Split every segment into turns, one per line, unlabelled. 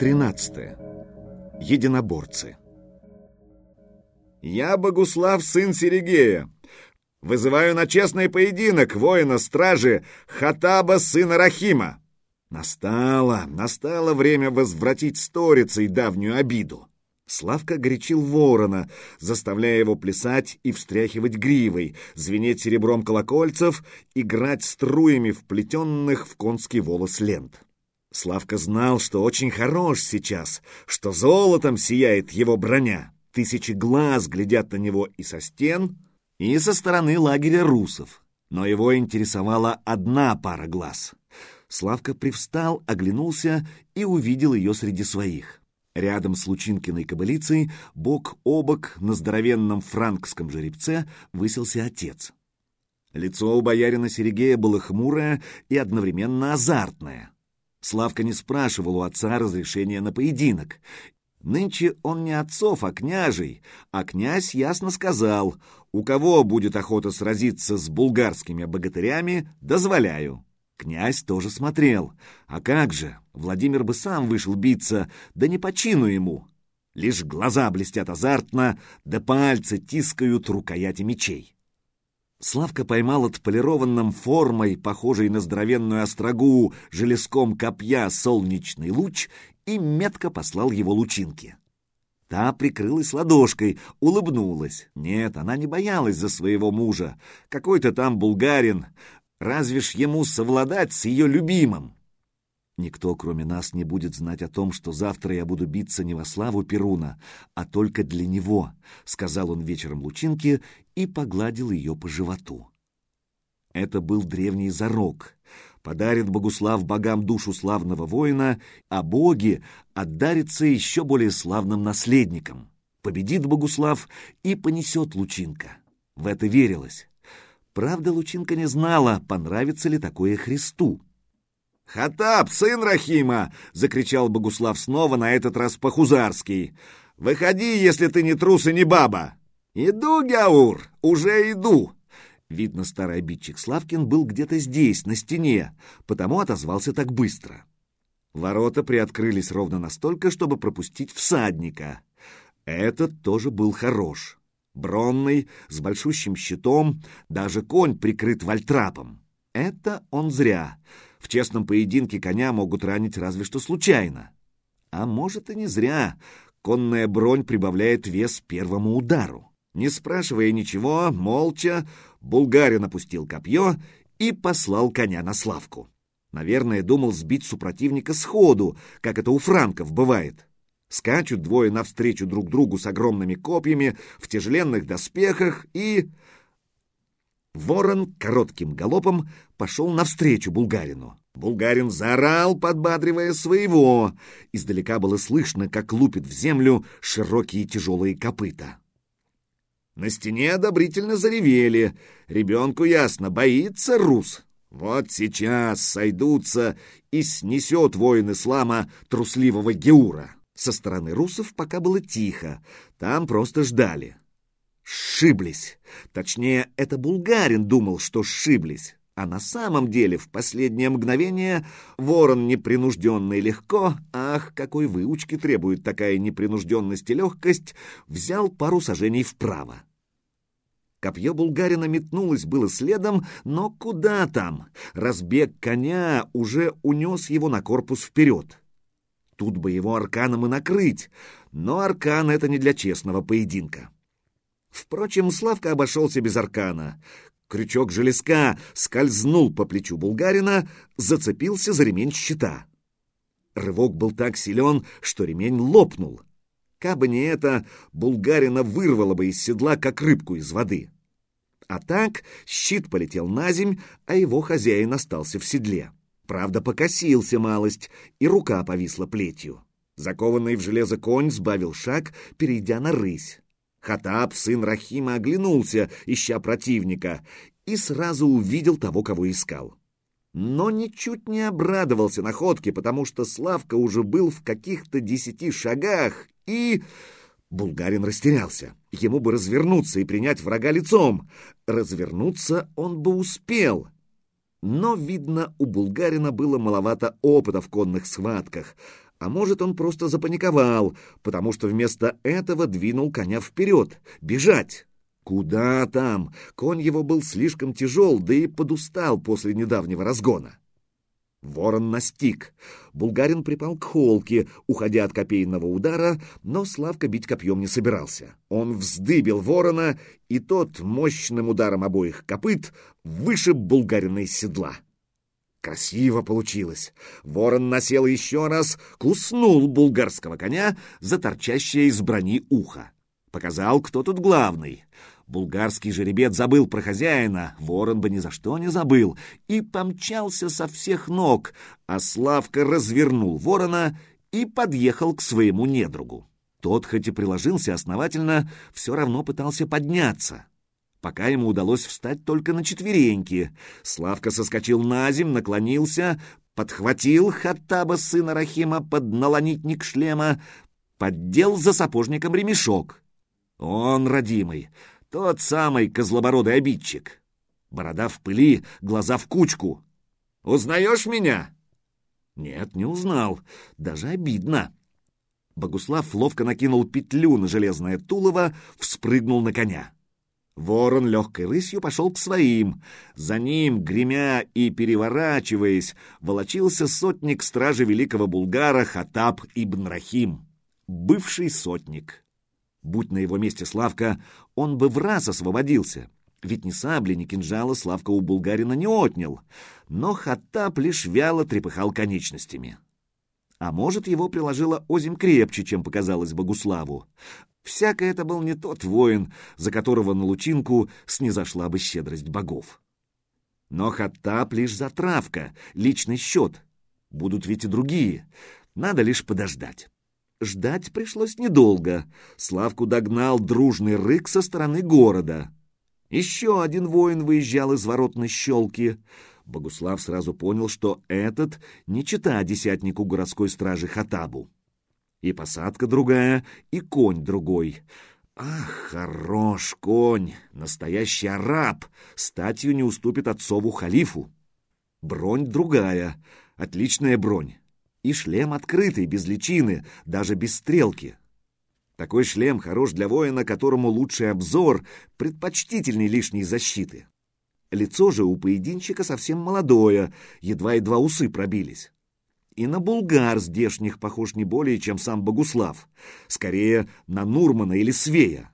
13. Единоборцы.
«Я Богуслав, сын Серегея. Вызываю на честный поединок воина-стражи Хатаба, сына Рахима. Настало, настало время возвратить сторицей давнюю обиду. Славка горячил ворона, заставляя его плясать и встряхивать гривой, звенеть серебром колокольцев, играть струями вплетенных в конский волос лент. Славка знал, что очень хорош сейчас, что золотом сияет его броня. Тысячи глаз глядят на него и со стен, и со стороны лагеря русов. Но его интересовала одна пара глаз. Славка привстал, оглянулся и увидел ее среди своих. Рядом с Лучинкиной кобылицей, бок о бок, на здоровенном франкском жеребце, высился отец. Лицо у боярина Серегея было хмурое и одновременно азартное. Славка не спрашивал у отца разрешения на поединок. Нынче он не отцов, а княжий, а князь ясно сказал, у кого будет охота сразиться с булгарскими богатырями, дозволяю. Князь тоже смотрел. А как же, Владимир бы сам вышел биться, да не по чину ему. Лишь глаза блестят азартно, да пальцы тискают рукояти мечей. Славка поймал отполированным формой, похожей на здоровенную острогу, железком копья солнечный луч и метко послал его лучинке. Та прикрылась ладошкой, улыбнулась. Нет, она не боялась за своего мужа. Какой-то там булгарин. Разве ж ему совладать с ее любимым? Никто, кроме нас, не будет знать о том, что завтра я буду биться не во славу Перуна, а только для него, — сказал он вечером Лучинке и погладил ее по животу. Это был древний зарок. Подарит Богуслав богам душу славного воина, а боги отдарятся еще более славным наследникам. Победит Богуслав и понесет Лучинка. В это верилось. Правда, Лучинка не знала, понравится ли такое Христу. «Хатап, сын Рахима!» — закричал Богуслав снова, на этот раз по-хузарски. «Выходи, если ты не трус и не баба!» «Иду, Гяур, уже иду!» Видно, старый обидчик Славкин был где-то здесь, на стене, потому отозвался так быстро. Ворота приоткрылись ровно настолько, чтобы пропустить всадника. Этот тоже был хорош. Бронный, с большущим щитом, даже конь прикрыт вальтрапом. Это он зря. В честном поединке коня могут ранить разве что случайно. А может и не зря. Конная бронь прибавляет вес первому удару. Не спрашивая ничего, молча, булгарин опустил копье и послал коня на славку. Наверное, думал сбить супротивника сходу, как это у франков бывает. Скачут двое навстречу друг другу с огромными копьями в тяжеленных доспехах и... Ворон коротким галопом пошел навстречу булгарину. Булгарин заорал, подбадривая своего. Издалека было слышно, как лупит в землю широкие тяжелые копыта. На стене одобрительно заревели. Ребенку ясно, боится рус. Вот сейчас сойдутся и снесет воин ислама трусливого Геура. Со стороны русов пока было тихо, там просто ждали. Сшиблись. Точнее, это булгарин думал, что сшиблись. А на самом деле в последнее мгновение ворон непринужденный легко, ах, какой выучки требует такая непринужденность и легкость, взял пару сажений вправо. Копье булгарина метнулось было следом, но куда там? Разбег коня уже унес его на корпус вперед. Тут бы его арканом и накрыть, но аркан — это не для честного поединка. Впрочем, Славка обошелся без аркана. Крючок железка скользнул по плечу булгарина, зацепился за ремень щита. Рывок был так силен, что ремень лопнул. Кабы не это, булгарина вырвало бы из седла, как рыбку из воды. А так щит полетел на земь, а его хозяин остался в седле. Правда, покосился малость, и рука повисла плетью. Закованный в железо конь сбавил шаг, перейдя на рысь. Хатаб, сын Рахима, оглянулся, ища противника, и сразу увидел того, кого искал. Но ничуть не обрадовался находке, потому что Славка уже был в каких-то десяти шагах, и... Булгарин растерялся. Ему бы развернуться и принять врага лицом. Развернуться он бы успел. Но, видно, у булгарина было маловато опыта в конных схватках, А может, он просто запаниковал, потому что вместо этого двинул коня вперед, бежать. Куда там? Конь его был слишком тяжел, да и подустал после недавнего разгона. Ворон настиг. Булгарин припал к холке, уходя от копейного удара, но Славка бить копьем не собирался. Он вздыбил ворона, и тот мощным ударом обоих копыт вышиб Булгарина из седла. Красиво получилось. Ворон насел еще раз, куснул булгарского коня за торчащее из брони ухо. Показал, кто тут главный. Булгарский жеребец забыл про хозяина, ворон бы ни за что не забыл, и помчался со всех ног, а Славка развернул ворона и подъехал к своему недругу. Тот, хоть и приложился основательно, все равно пытался подняться. Пока ему удалось встать только на четвереньки. Славка соскочил на земь, наклонился, подхватил Хаттаба, сына Рахима, под налонитник шлема, поддел за сапожником ремешок. Он, родимый, тот самый козлобородый обидчик. Борода в пыли, глаза в кучку. «Узнаешь меня?» Нет, не узнал. Даже обидно. Богуслав ловко накинул петлю на железное тулово, вспрыгнул на коня. Ворон легкой рысью пошел к своим. За ним, гремя и переворачиваясь, волочился сотник стражи великого булгара Хатаб ибн Рахим, бывший сотник. Будь на его месте Славка, он бы в раз освободился. Ведь ни сабли, ни кинжала Славка у булгарина не отнял. Но Хаттаб лишь вяло трепыхал конечностями. А может, его приложила озим крепче, чем показалось Богуславу. Всяко это был не тот воин, за которого на лучинку снизошла бы щедрость богов. Но Хаттаб лишь затравка, личный счет. Будут ведь и другие. Надо лишь подождать. Ждать пришлось недолго. Славку догнал дружный рык со стороны города. Еще один воин выезжал из воротной щелки. Богуслав сразу понял, что этот не чита десятнику городской стражи Хатабу. И посадка другая, и конь другой. Ах, хорош конь, настоящий араб, статью не уступит отцову халифу. Бронь другая, отличная бронь. И шлем открытый, без личины, даже без стрелки. Такой шлем хорош для воина, которому лучший обзор предпочтительней лишней защиты. Лицо же у поединщика совсем молодое, едва-едва усы пробились. И на булгар здешних похож не более, чем сам Богуслав. Скорее, на Нурмана или Свея.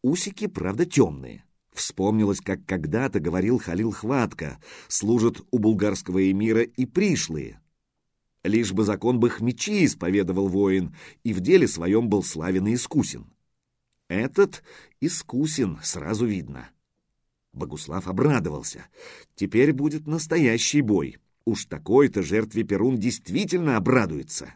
Усики, правда, темные. Вспомнилось, как когда-то говорил Халил Хватка, служат у булгарского эмира и пришлые. Лишь бы закон бы мечи исповедовал воин, и в деле своем был славен и искусен. Этот искусен, сразу видно. Богуслав обрадовался. Теперь будет настоящий бой. Уж такой-то жертве Перун действительно обрадуется.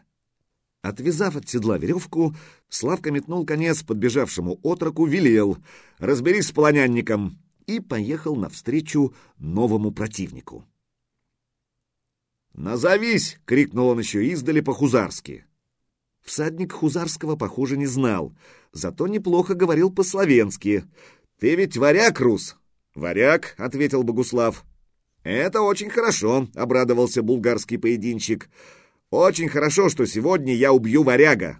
Отвязав от седла веревку, Славка метнул конец подбежавшему отроку, велел «Разберись с полонянником!» и поехал навстречу новому противнику. «Назовись!» — крикнул он еще издали по-хузарски. Всадник хузарского, похоже, не знал, зато неплохо говорил по-словенски. «Ты ведь варяг, Рус?» «Варяг», — ответил Богуслав. «Это очень хорошо», — обрадовался булгарский поединщик. «Очень хорошо, что сегодня я убью варяга».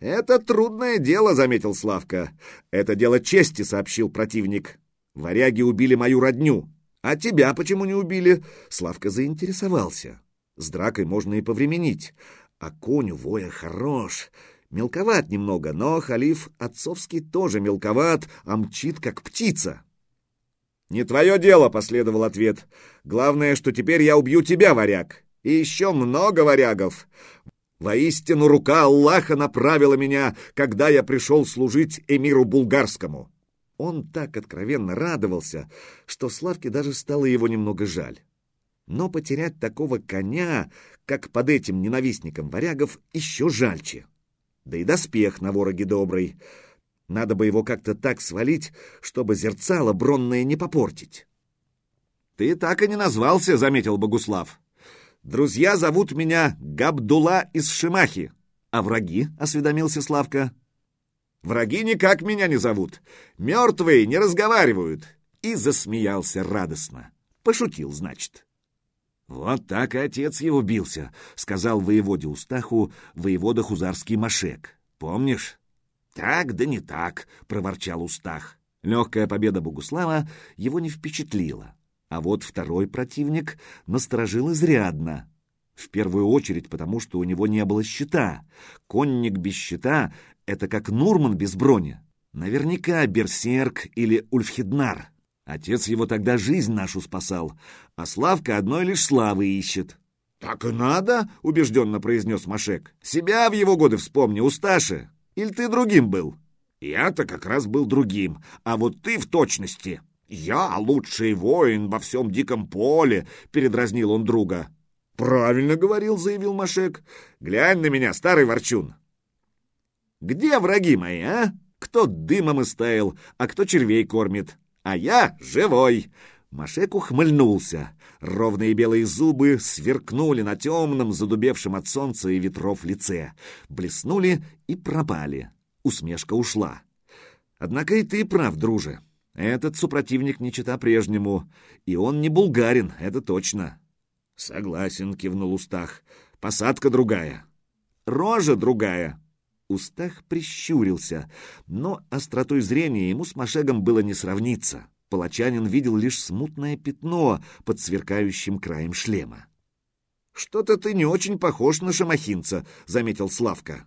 «Это трудное дело», — заметил Славка. «Это дело чести», — сообщил противник. «Варяги убили мою родню». «А тебя почему не убили?» Славка заинтересовался. С дракой можно и повременить. А конь у воя хорош. Мелковат немного, но халиф отцовский тоже мелковат, а мчит, как птица. «Не твое дело», — последовал ответ. «Главное, что теперь я убью тебя, варяг. И еще много варягов. Воистину, рука Аллаха направила меня, когда я пришел служить эмиру булгарскому». Он так откровенно радовался, что Славке даже стало его немного жаль. Но потерять такого коня, как под этим ненавистником варягов, еще жальче. Да и доспех на вороге добрый. Надо бы его как-то так свалить, чтобы зерцало бронное не попортить. «Ты так и не назвался», — заметил Богуслав. «Друзья зовут меня Габдула из Шимахи». «А враги?» — осведомился Славка. Враги никак меня не зовут. Мертвые не разговаривают. И засмеялся радостно. Пошутил, значит.
Вот так и отец его бился, сказал воеводе Устаху воевода Хузарский Машек. Помнишь? Так да не так, проворчал Устах. Легкая победа Богуслава его не впечатлила. А вот второй противник насторожил изрядно. В первую очередь потому, что у него не было щита. Конник без щита — это как Нурман без брони. Наверняка Берсерк или Ульфхеднар. Отец его тогда жизнь нашу спасал, а Славка одной лишь славы ищет.
— Так и надо, — убежденно произнес Машек. — Себя в его годы вспомни, Усташи. Или ты другим был? — Я-то как раз был другим, а вот ты в точности. Я лучший воин во всем диком поле, — передразнил он друга. — Правильно говорил, — заявил Машек. — Глянь на меня, старый ворчун. — Где враги мои, а? Кто дымом истаял, а кто червей кормит? а я живой!» Машек ухмыльнулся. Ровные белые зубы сверкнули на темном, задубевшем от солнца и ветров лице. Блеснули и пропали. Усмешка ушла. «Однако и ты прав, друже. Этот супротивник не чита прежнему, и он не булгарин, это точно». «Согласен», — кивнул Устах. «Посадка другая. Рожа другая». Устах прищурился, но остротой зрения ему с Машегом было не сравниться. Палачанин видел лишь смутное пятно под сверкающим краем шлема. «Что-то ты не очень похож на шамахинца», — заметил Славка.